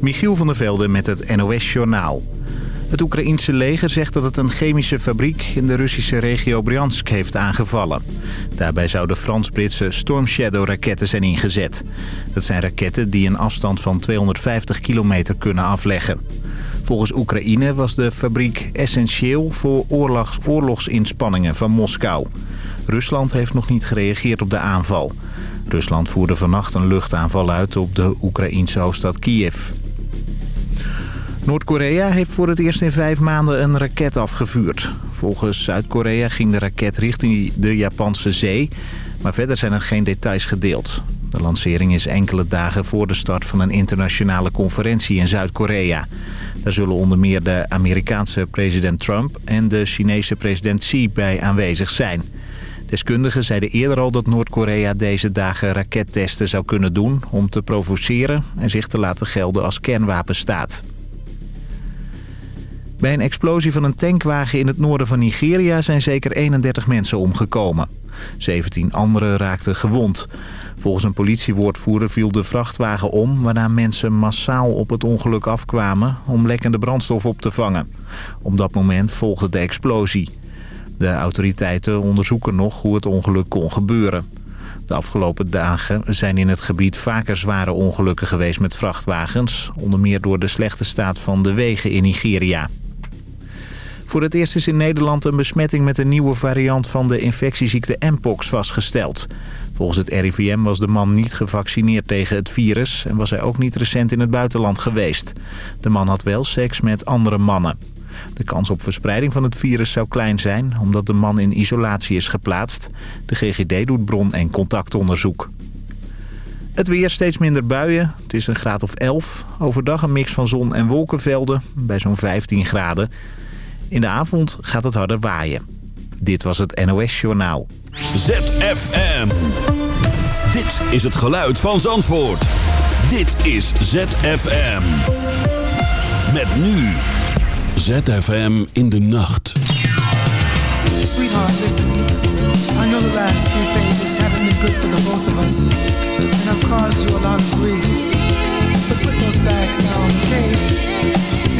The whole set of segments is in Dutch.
Michiel van der Velde met het NOS-journaal. Het Oekraïense leger zegt dat het een chemische fabriek in de Russische regio Bryansk heeft aangevallen. Daarbij zouden Frans-Britse Storm Shadow-raketten zijn ingezet. Dat zijn raketten die een afstand van 250 kilometer kunnen afleggen. Volgens Oekraïne was de fabriek essentieel voor oorlogs oorlogsinspanningen van Moskou. Rusland heeft nog niet gereageerd op de aanval. Rusland voerde vannacht een luchtaanval uit op de Oekraïense hoofdstad Kiev. Noord-Korea heeft voor het eerst in vijf maanden een raket afgevuurd. Volgens Zuid-Korea ging de raket richting de Japanse zee, maar verder zijn er geen details gedeeld. De lancering is enkele dagen voor de start van een internationale conferentie in Zuid-Korea. Daar zullen onder meer de Amerikaanse president Trump en de Chinese president Xi bij aanwezig zijn. Deskundigen zeiden eerder al dat Noord-Korea deze dagen rakettesten zou kunnen doen... om te provoceren en zich te laten gelden als kernwapenstaat. Bij een explosie van een tankwagen in het noorden van Nigeria zijn zeker 31 mensen omgekomen. 17 anderen raakten gewond. Volgens een politiewoordvoerder viel de vrachtwagen om... waarna mensen massaal op het ongeluk afkwamen om lekkende brandstof op te vangen. Op dat moment volgde de explosie. De autoriteiten onderzoeken nog hoe het ongeluk kon gebeuren. De afgelopen dagen zijn in het gebied vaker zware ongelukken geweest met vrachtwagens. Onder meer door de slechte staat van de wegen in Nigeria. Voor het eerst is in Nederland een besmetting met een nieuwe variant van de infectieziekte Mpox vastgesteld. Volgens het RIVM was de man niet gevaccineerd tegen het virus en was hij ook niet recent in het buitenland geweest. De man had wel seks met andere mannen. De kans op verspreiding van het virus zou klein zijn omdat de man in isolatie is geplaatst. De GGD doet bron- en contactonderzoek. Het weer steeds minder buien. Het is een graad of 11. Overdag een mix van zon en wolkenvelden bij zo'n 15 graden. In de avond gaat het harder waaien. Dit was het NOS Journaal. ZFM. Dit is het geluid van Zandvoort. Dit is ZFM. Met nu. ZFM in de nacht. Sweetheart, listen. I know the last few pages haven't been good for the both of us. And I've caused you a lot of grief. But put those bags down, okay?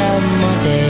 of my day.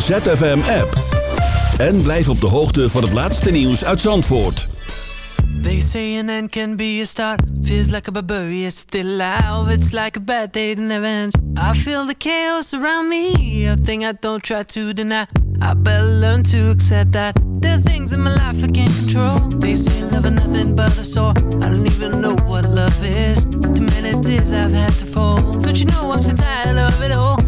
ZFM-app. En blijf op de hoogte van het laatste nieuws uit Zandvoort. They say an end can be a start. Feels like a barbarian still alive. It's like a bad day never ends. I feel the chaos around me. A thing I don't try to deny. I better learn to accept that there are things in my life I can't control. They say love is nothing but a sore. I don't even know what love is. Too many tears I've had to fold. Don't you know I'm so tired of it all?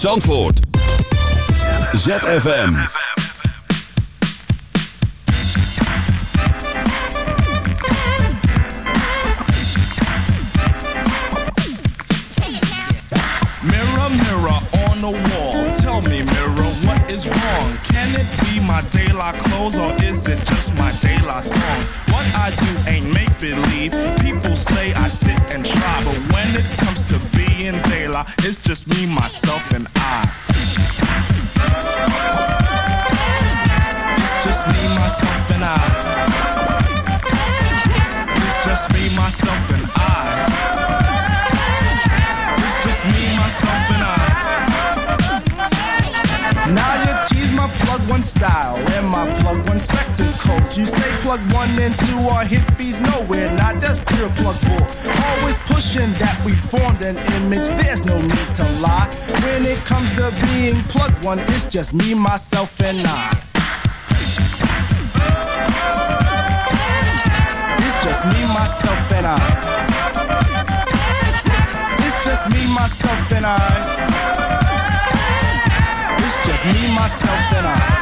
Zandvoort. ZFM. Plug one and two are hippies, nowhere not. That's pure plug bull. Always pushing that we formed an image. There's no need to lie. When it comes to being plug one, it's just me, myself, and I. It's just me, myself, and I. It's just me, myself, and I. It's just me, myself, and I.